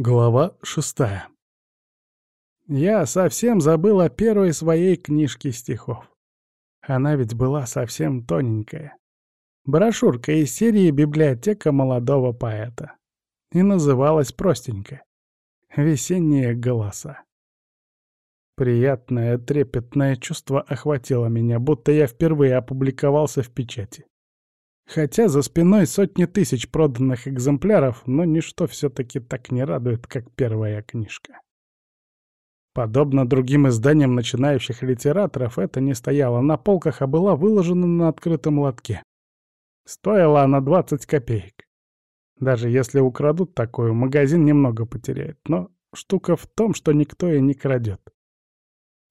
Глава шестая. Я совсем забыл о первой своей книжке стихов. Она ведь была совсем тоненькая. Брошюрка из серии «Библиотека молодого поэта». И называлась простенько «Весенние голоса». Приятное, трепетное чувство охватило меня, будто я впервые опубликовался в печати. Хотя за спиной сотни тысяч проданных экземпляров, но ничто все-таки так не радует, как первая книжка. Подобно другим изданиям начинающих литераторов, это не стояло на полках, а была выложена на открытом лотке. Стоила она 20 копеек. Даже если украдут такую, магазин немного потеряет, но штука в том, что никто и не крадет.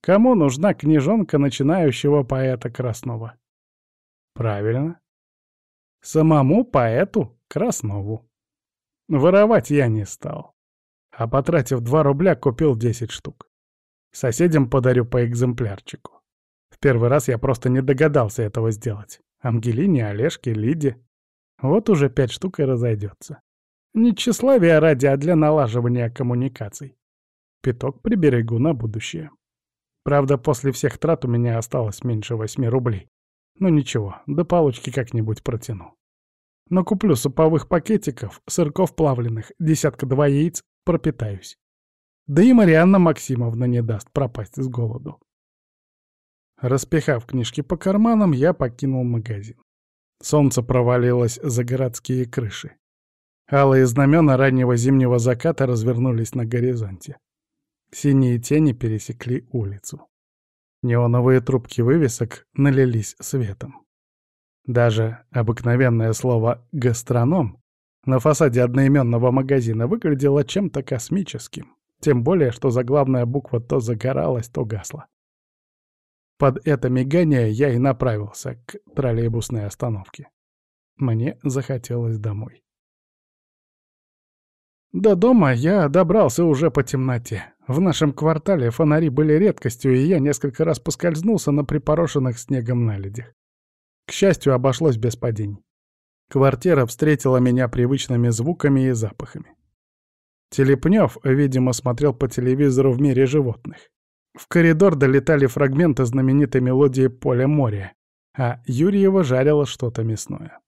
Кому нужна книжонка начинающего поэта Краснова? Правильно, Самому поэту Краснову. Воровать я не стал. А потратив 2 рубля, купил 10 штук. Соседям подарю по экземплярчику. В первый раз я просто не догадался этого сделать. Ангелине, Олежке, Лиде. Вот уже пять штук и разойдется. Не тщеславие ради, а для налаживания коммуникаций. Пяток приберегу на будущее. Правда, после всех трат у меня осталось меньше восьми рублей. Ну ничего, до получки как-нибудь протяну. Накуплю суповых пакетиков, сырков плавленых, десятка-два яиц, пропитаюсь. Да и Марианна Максимовна не даст пропасть с голоду. Распихав книжки по карманам, я покинул магазин. Солнце провалилось за городские крыши. Алые знамена раннего зимнего заката развернулись на горизонте. Синие тени пересекли улицу. Неоновые трубки вывесок налились светом. Даже обыкновенное слово «гастроном» на фасаде одноименного магазина выглядело чем-то космическим, тем более, что заглавная буква то загоралась, то гасла. Под это мигание я и направился к троллейбусной остановке. Мне захотелось домой. До дома я добрался уже по темноте. В нашем квартале фонари были редкостью, и я несколько раз поскользнулся на припорошенных снегом наледях. К счастью, обошлось без падений. Квартира встретила меня привычными звуками и запахами. Телепнев, видимо, смотрел по телевизору в мире животных. В коридор долетали фрагменты знаменитой мелодии «Поле моря», а Юрьева жарила что-то мясное.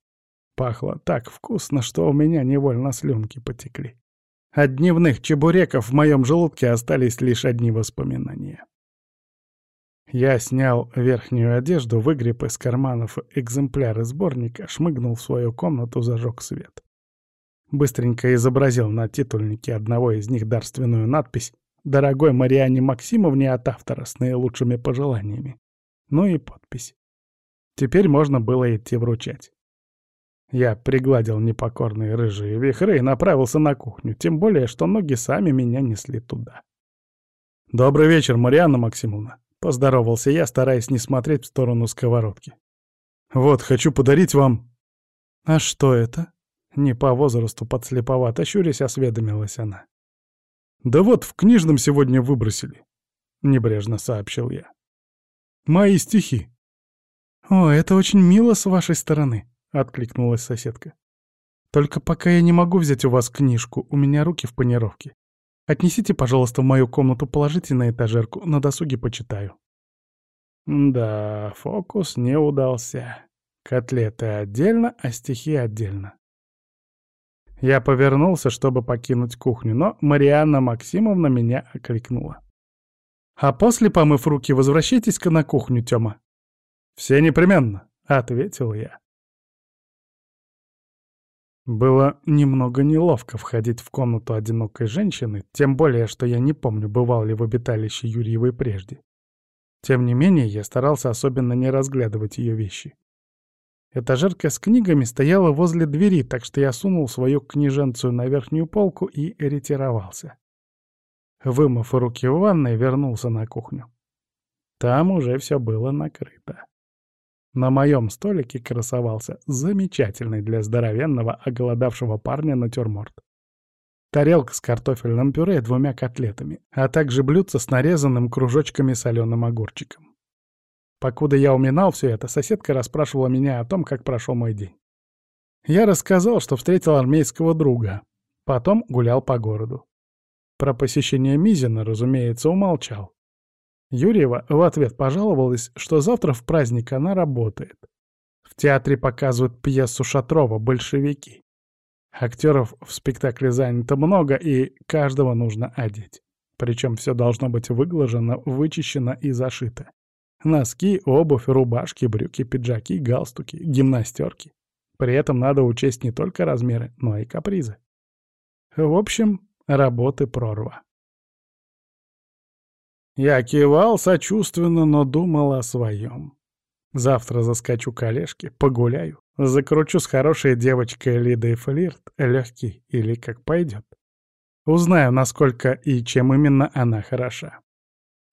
Пахло так вкусно, что у меня невольно слюнки потекли. От дневных чебуреков в моем желудке остались лишь одни воспоминания. Я снял верхнюю одежду, выгреб из карманов экземпляры сборника, шмыгнул в свою комнату, зажег свет. Быстренько изобразил на титульнике одного из них дарственную надпись «Дорогой Мариане Максимовне от автора с наилучшими пожеланиями». Ну и подпись. Теперь можно было идти вручать. Я пригладил непокорные рыжие вихры и направился на кухню, тем более, что ноги сами меня несли туда. «Добрый вечер, Марианна Максимовна», — поздоровался я, стараясь не смотреть в сторону сковородки. «Вот, хочу подарить вам...» «А что это?» Не по возрасту подслеповато щурясь осведомилась она. «Да вот, в книжном сегодня выбросили», — небрежно сообщил я. «Мои стихи». «О, это очень мило с вашей стороны», — откликнулась соседка. «Только пока я не могу взять у вас книжку, у меня руки в панировке. Отнесите, пожалуйста, в мою комнату, положите на этажерку, на досуге почитаю». Да, фокус не удался. Котлеты отдельно, а стихи отдельно. Я повернулся, чтобы покинуть кухню, но Марианна Максимовна меня окликнула. «А после, помыв руки, возвращайтесь-ка на кухню, Тёма». «Все непременно», — ответил я. Было немного неловко входить в комнату одинокой женщины, тем более, что я не помню, бывал ли в обиталище Юрьевой прежде. Тем не менее, я старался особенно не разглядывать ее вещи. Этажерка с книгами стояла возле двери, так что я сунул свою книженцию на верхнюю полку и ретировался. Вымыв руки в ванной, вернулся на кухню. Там уже все было накрыто. На моем столике красовался замечательный для здоровенного оголодавшего парня натюрморт. Тарелка с картофельным пюре и двумя котлетами, а также блюдце с нарезанным кружочками соленым огурчиком. Покуда я уминал все это, соседка расспрашивала меня о том, как прошел мой день. Я рассказал, что встретил армейского друга. Потом гулял по городу. Про посещение Мизина, разумеется, умолчал. Юрьева в ответ пожаловалась, что завтра в праздник она работает. В театре показывают пьесу Шатрова «Большевики». Актеров в спектакле занято много, и каждого нужно одеть. Причем все должно быть выглажено, вычищено и зашито. Носки, обувь, рубашки, брюки, пиджаки, галстуки, гимнастерки. При этом надо учесть не только размеры, но и капризы. В общем, работы прорва. Я кивал сочувственно, но думал о своем. Завтра заскочу к Олежке, погуляю, закручу с хорошей девочкой Лидой флирт, легкий или как пойдет. Узнаю, насколько и чем именно она хороша.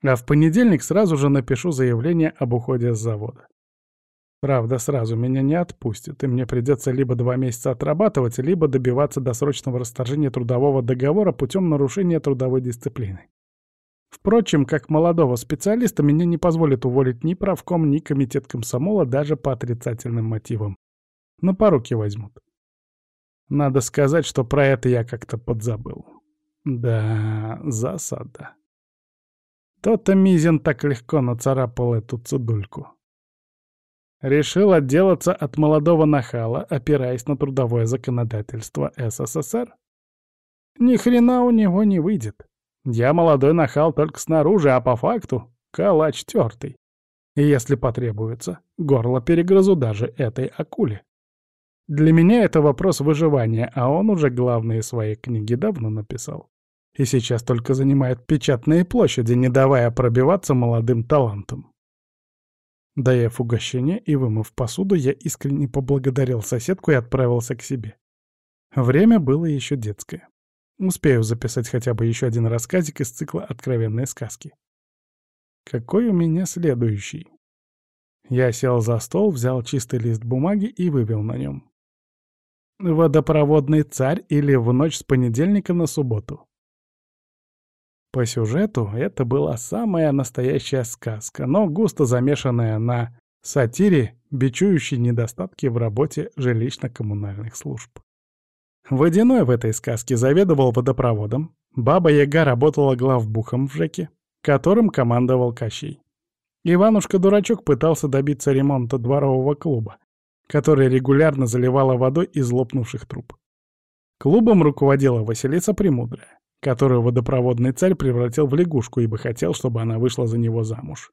А в понедельник сразу же напишу заявление об уходе с завода. Правда, сразу меня не отпустят, и мне придется либо два месяца отрабатывать, либо добиваться досрочного расторжения трудового договора путем нарушения трудовой дисциплины. Впрочем, как молодого специалиста меня не позволит уволить ни правком, ни комитет комсомола даже по отрицательным мотивам. На поруки возьмут. Надо сказать, что про это я как-то подзабыл. Да, засада. То-то Мизин так легко нацарапал эту цедульку. Решил отделаться от молодого нахала, опираясь на трудовое законодательство СССР? Ни хрена у него не выйдет. Я молодой нахал только снаружи, а по факту — калач тёртый. И если потребуется, горло перегрызу даже этой акуле. Для меня это вопрос выживания, а он уже главные свои книги давно написал. И сейчас только занимает печатные площади, не давая пробиваться молодым талантам. Доев угощение и вымыв посуду, я искренне поблагодарил соседку и отправился к себе. Время было еще детское. Успею записать хотя бы еще один рассказик из цикла «Откровенные сказки». Какой у меня следующий? Я сел за стол, взял чистый лист бумаги и вывел на нем. «Водопроводный царь» или «В ночь с понедельника на субботу». По сюжету это была самая настоящая сказка, но густо замешанная на сатире, бичующей недостатки в работе жилищно-коммунальных служб. Водяной в этой сказке заведовал водопроводом, Баба-Яга работала главбухом в ЖЭКе, которым командовал Кощей. Иванушка-дурачок пытался добиться ремонта дворового клуба, который регулярно заливала водой из лопнувших труб. Клубом руководила Василиса Премудрая, которую водопроводный царь превратил в лягушку, ибо хотел, чтобы она вышла за него замуж.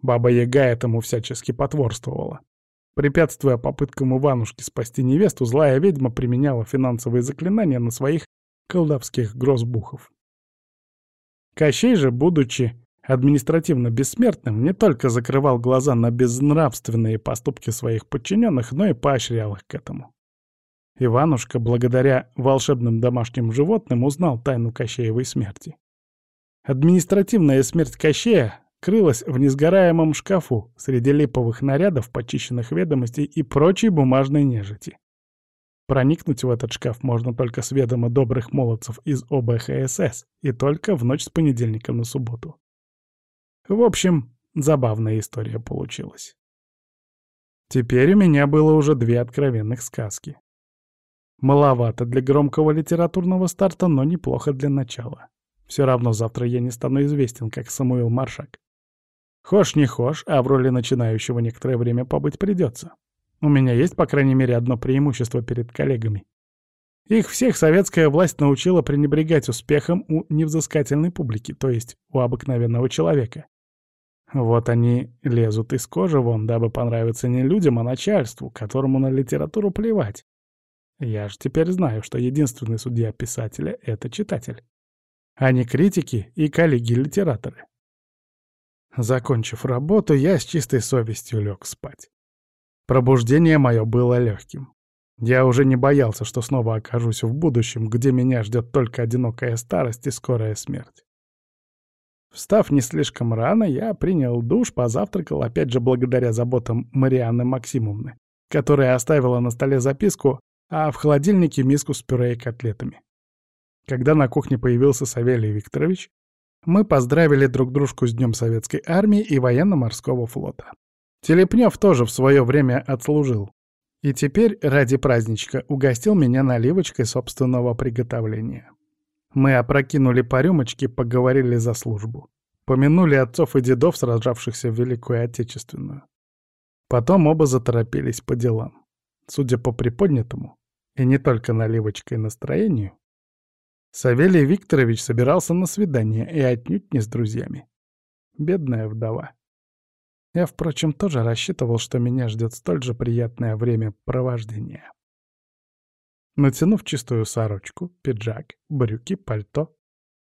Баба-Яга этому всячески потворствовала. Препятствуя попыткам Иванушки спасти невесту, злая ведьма применяла финансовые заклинания на своих колдовских грозбухов. Кощей же, будучи административно бессмертным, не только закрывал глаза на безнравственные поступки своих подчиненных, но и поощрял их к этому. Иванушка, благодаря волшебным домашним животным, узнал тайну Кощеевой смерти. Административная смерть Кощея крылась в несгораемом шкафу среди липовых нарядов, почищенных ведомостей и прочей бумажной нежити. Проникнуть в этот шкаф можно только с ведома добрых молодцев из ОБХСС и только в ночь с понедельника на субботу. В общем, забавная история получилась. Теперь у меня было уже две откровенных сказки. Маловато для громкого литературного старта, но неплохо для начала. Все равно завтра я не стану известен, как Самуил Маршак. Хошь не хошь, а в роли начинающего некоторое время побыть придется. У меня есть, по крайней мере, одно преимущество перед коллегами. Их всех советская власть научила пренебрегать успехом у невзыскательной публики, то есть у обыкновенного человека. Вот они лезут из кожи вон, дабы понравиться не людям, а начальству, которому на литературу плевать. Я же теперь знаю, что единственный судья писателя — это читатель, а не критики и коллеги-литераторы. Закончив работу, я с чистой совестью лег спать. Пробуждение мое было легким. Я уже не боялся, что снова окажусь в будущем, где меня ждет только одинокая старость и скорая смерть. Встав не слишком рано, я принял душ, позавтракал, опять же благодаря заботам Марианны Максимовны, которая оставила на столе записку, а в холодильнике миску с пюре и котлетами. Когда на кухне появился Савелий Викторович, мы поздравили друг дружку с Днем Советской Армии и Военно-Морского флота. Телепнев тоже в свое время отслужил. И теперь ради праздничка угостил меня наливочкой собственного приготовления. Мы опрокинули по рюмочке, поговорили за службу. Помянули отцов и дедов, сражавшихся в Великую Отечественную. Потом оба заторопились по делам. Судя по приподнятому, и не только наливочкой настроению, Савелий Викторович собирался на свидание и отнюдь не с друзьями. Бедная вдова. Я, впрочем, тоже рассчитывал, что меня ждет столь же приятное времяпровождение. Натянув чистую сорочку, пиджак, брюки, пальто,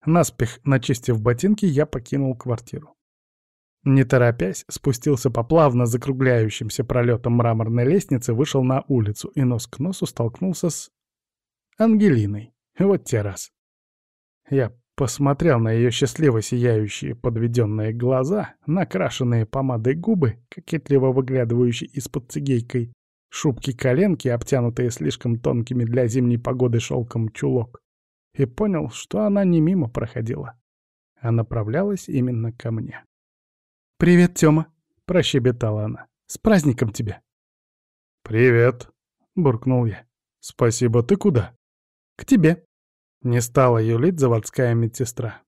наспех начистив ботинки, я покинул квартиру. Не торопясь, спустился по плавно закругляющимся пролетам мраморной лестницы, вышел на улицу и нос к носу столкнулся с... Ангелиной. Вот те раз. Я посмотрел на ее счастливо сияющие подведенные глаза, накрашенные помадой губы, кокетливо выглядывающие из-под цигейкой, шубки коленки, обтянутые слишком тонкими для зимней погоды шелком чулок, и понял, что она не мимо проходила, а направлялась именно ко мне. «Привет, Тёма!» — прощебетала она. «С праздником тебя!» «Привет!» — буркнул я. «Спасибо, ты куда?» «К тебе!» Не стала юлить заводская медсестра.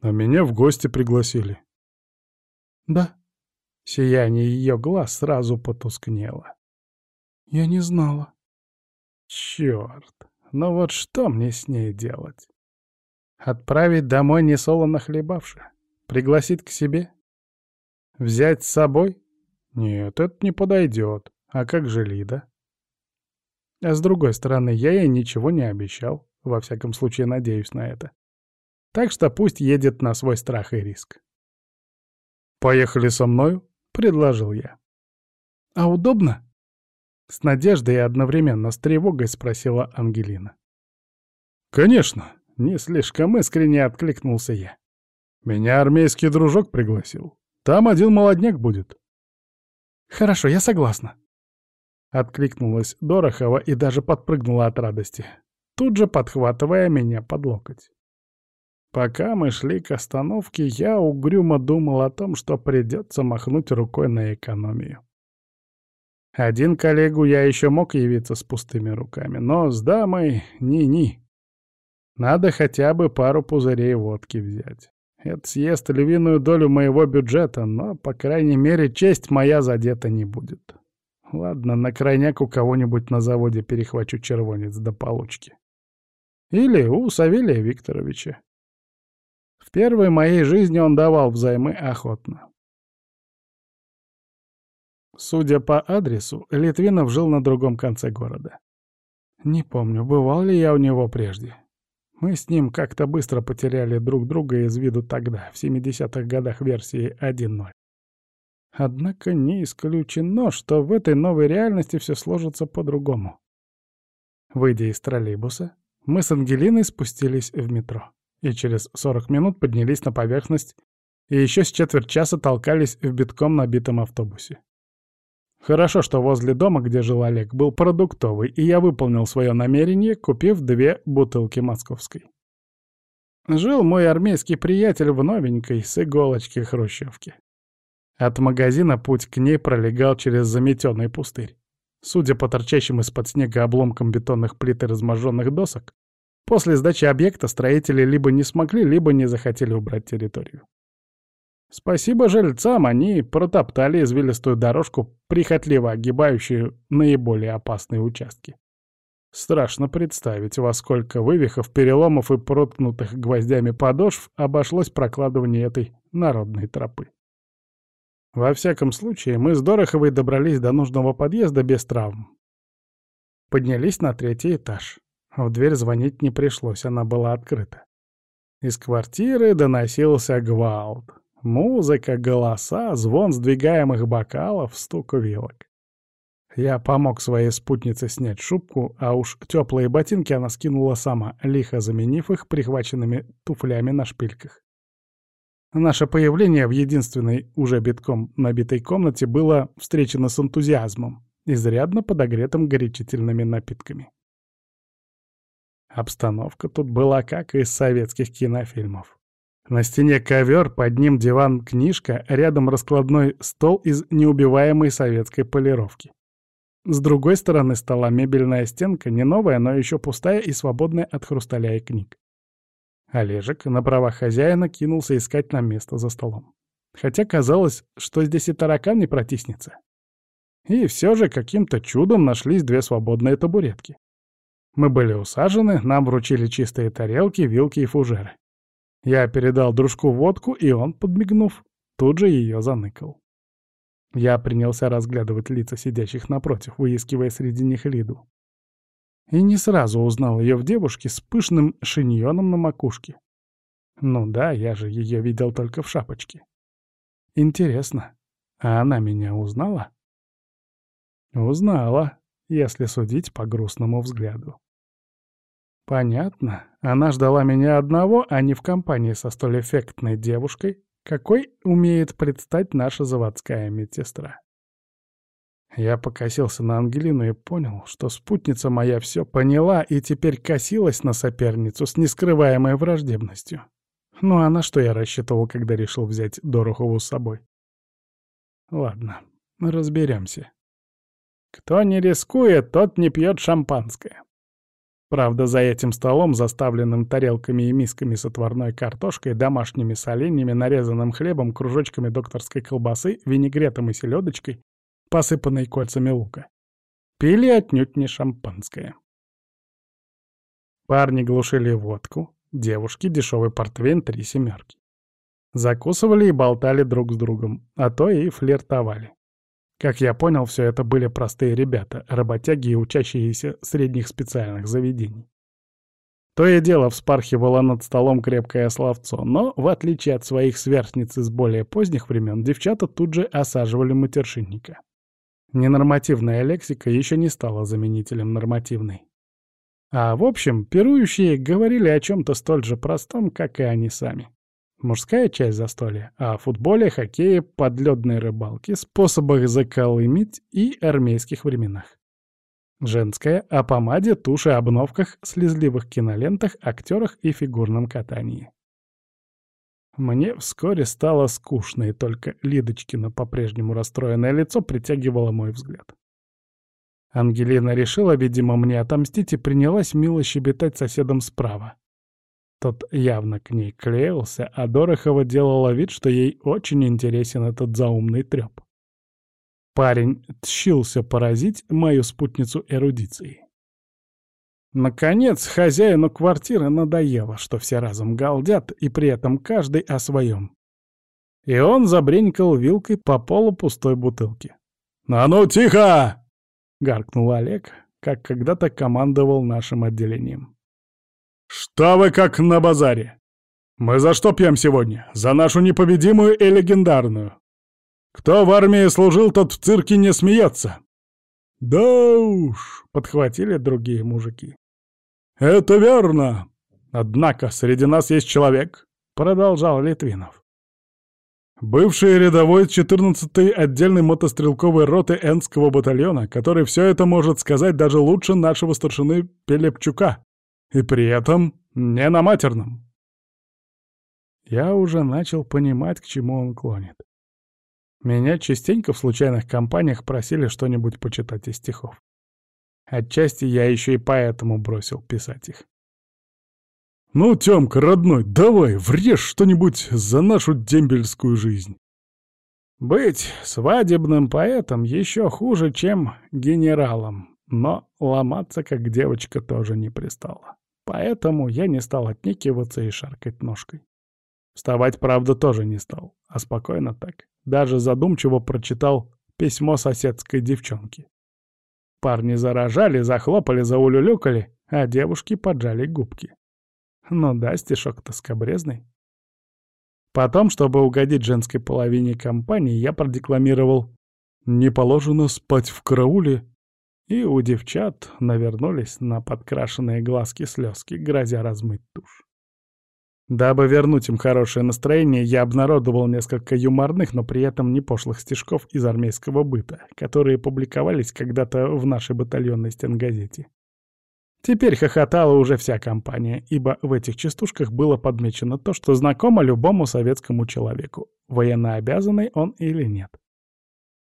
«А меня в гости пригласили». «Да». Сияние ее глаз сразу потускнело. «Я не знала». «Чёрт, ну вот что мне с ней делать? Отправить домой несолоно хлебавши? Пригласить к себе? Взять с собой? Нет, это не подойдет. А как же Лида? А с другой стороны, я ей ничего не обещал. Во всяком случае, надеюсь на это. Так что пусть едет на свой страх и риск. «Поехали со мною?» — предложил я. «А удобно?» С надеждой и одновременно с тревогой спросила Ангелина. «Конечно!» — не слишком искренне откликнулся я. «Меня армейский дружок пригласил. Там один молодняк будет». «Хорошо, я согласна», — откликнулась Дорохова и даже подпрыгнула от радости тут же подхватывая меня под локоть. Пока мы шли к остановке, я угрюмо думал о том, что придется махнуть рукой на экономию. Один коллегу я еще мог явиться с пустыми руками, но с дамой ни-ни. Надо хотя бы пару пузырей водки взять. Это съест львиную долю моего бюджета, но, по крайней мере, честь моя задета не будет. Ладно, на крайняк у кого-нибудь на заводе перехвачу червонец до получки. Или у Савелия Викторовича. В первой моей жизни он давал взаймы охотно. Судя по адресу, Литвинов жил на другом конце города. Не помню, бывал ли я у него прежде. Мы с ним как-то быстро потеряли друг друга из виду тогда, в 70-х годах версии 1.0. Однако не исключено, что в этой новой реальности все сложится по-другому. Выйдя из троллейбуса, мы с Ангелиной спустились в метро и через 40 минут поднялись на поверхность и еще с четверть часа толкались в битком набитом автобусе. Хорошо, что возле дома, где жил Олег, был продуктовый, и я выполнил свое намерение, купив две бутылки московской. Жил мой армейский приятель в новенькой с иголочки хрущевки. От магазина путь к ней пролегал через заметенный пустырь. Судя по торчащим из-под снега обломкам бетонных плит и разможженных досок, после сдачи объекта строители либо не смогли, либо не захотели убрать территорию. Спасибо жильцам, они протоптали извилистую дорожку, прихотливо огибающую наиболее опасные участки. Страшно представить, во сколько вывихов, переломов и проткнутых гвоздями подошв обошлось прокладывание этой народной тропы. Во всяком случае, мы с Дороховой добрались до нужного подъезда без травм. Поднялись на третий этаж. В дверь звонить не пришлось, она была открыта. Из квартиры доносился гвалт. Музыка, голоса, звон сдвигаемых бокалов, стук вилок. Я помог своей спутнице снять шубку, а уж теплые ботинки она скинула сама, лихо заменив их прихваченными туфлями на шпильках. Наше появление в единственной, уже битком набитой комнате было встречено с энтузиазмом, изрядно подогретым горячительными напитками. Обстановка тут была как из советских кинофильмов. На стене ковер, под ним диван-книжка, рядом раскладной стол из неубиваемой советской полировки. С другой стороны стола мебельная стенка, не новая, но еще пустая и свободная от хрусталя и книг. Олежек на правах хозяина кинулся искать нам место за столом. Хотя казалось, что здесь и таракан не протиснется. И все же каким-то чудом нашлись две свободные табуретки. Мы были усажены, нам вручили чистые тарелки, вилки и фужеры. Я передал дружку водку, и он, подмигнув, тут же ее заныкал. Я принялся разглядывать лица сидящих напротив, выискивая среди них Лиду. И не сразу узнал ее в девушке с пышным шиньоном на макушке. Ну да, я же ее видел только в шапочке. Интересно, а она меня узнала? Узнала, если судить по грустному взгляду. Понятно, она ждала меня одного, а не в компании со столь эффектной девушкой, какой умеет предстать наша заводская медсестра. Я покосился на Ангелину и понял, что спутница моя все поняла и теперь косилась на соперницу с нескрываемой враждебностью. Ну а на что я рассчитывал, когда решил взять Дорохову с собой? Ладно, разберемся. Кто не рискует, тот не пьет шампанское. Правда, за этим столом, заставленным тарелками и мисками с отварной картошкой, домашними соленьями, нарезанным хлебом, кружочками докторской колбасы, винегретом и селедочкой, посыпанной кольцами лука, пили отнюдь не шампанское. Парни глушили водку, девушки — дешевый портвейн три семерки. Закусывали и болтали друг с другом, а то и флиртовали. Как я понял, все это были простые ребята, работяги и учащиеся средних специальных заведений. То и дело вспархивало над столом крепкое словцо, но, в отличие от своих сверстниц из более поздних времен, девчата тут же осаживали матершинника. Ненормативная лексика еще не стала заменителем нормативной. А в общем, пирующие говорили о чем-то столь же простом, как и они сами. Мужская часть застолья о футболе, хоккее, подледной рыбалке, способах заколымить и армейских временах. Женская — о помаде, туше, обновках, слезливых кинолентах, актерах и фигурном катании. Мне вскоре стало скучно, и только Лидочкино по-прежнему расстроенное лицо притягивало мой взгляд. Ангелина решила, видимо, мне отомстить и принялась мило щебетать соседом справа. Тот явно к ней клеился, а Дорохова делала вид, что ей очень интересен этот заумный трёп. Парень тщился поразить мою спутницу эрудицией. Наконец, хозяину квартиры надоело, что все разом галдят, и при этом каждый о своем. И он забренькал вилкой по полу пустой бутылки. «А ну, тихо!» — гаркнул Олег, как когда-то командовал нашим отделением. «Что вы как на базаре? Мы за что пьем сегодня? За нашу непобедимую и легендарную. Кто в армии служил, тот в цирке не смеется». «Да уж», — подхватили другие мужики. «Это верно. Однако среди нас есть человек», — продолжал Литвинов. Бывший рядовой 14-й отдельной мотострелковой роты Энского батальона, который все это может сказать даже лучше нашего старшины Пелепчука. И при этом не на матерном. Я уже начал понимать, к чему он клонит. Меня частенько в случайных компаниях просили что-нибудь почитать из стихов. Отчасти я еще и поэтому бросил писать их. «Ну, Тёмка, родной, давай, врежь что-нибудь за нашу дембельскую жизнь!» Быть свадебным поэтом еще хуже, чем генералом, но ломаться как девочка тоже не пристала. Поэтому я не стал отнекиваться и шаркать ножкой. Вставать, правда, тоже не стал, а спокойно так. Даже задумчиво прочитал письмо соседской девчонки. Парни заражали, захлопали, заулюлюкали, а девушки поджали губки. Ну да, стишок-то скобрезный. Потом, чтобы угодить женской половине компании, я продекламировал «Не положено спать в карауле, и у девчат навернулись на подкрашенные глазки слезки, грозя размыть тушь. Дабы вернуть им хорошее настроение, я обнародовал несколько юморных, но при этом не пошлых стишков из армейского быта, которые публиковались когда-то в нашей батальонной стенгазете. Теперь хохотала уже вся компания, ибо в этих частушках было подмечено то, что знакомо любому советскому человеку, военнообязанный он или нет.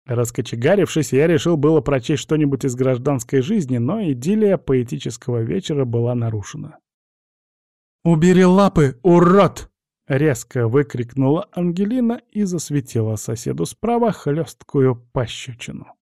Раскочегарившись, я решил было прочесть что-нибудь из гражданской жизни, но идиллия поэтического вечера была нарушена. «Убери лапы, урод!» — резко выкрикнула Ангелина и засветила соседу справа хлесткую пощечину.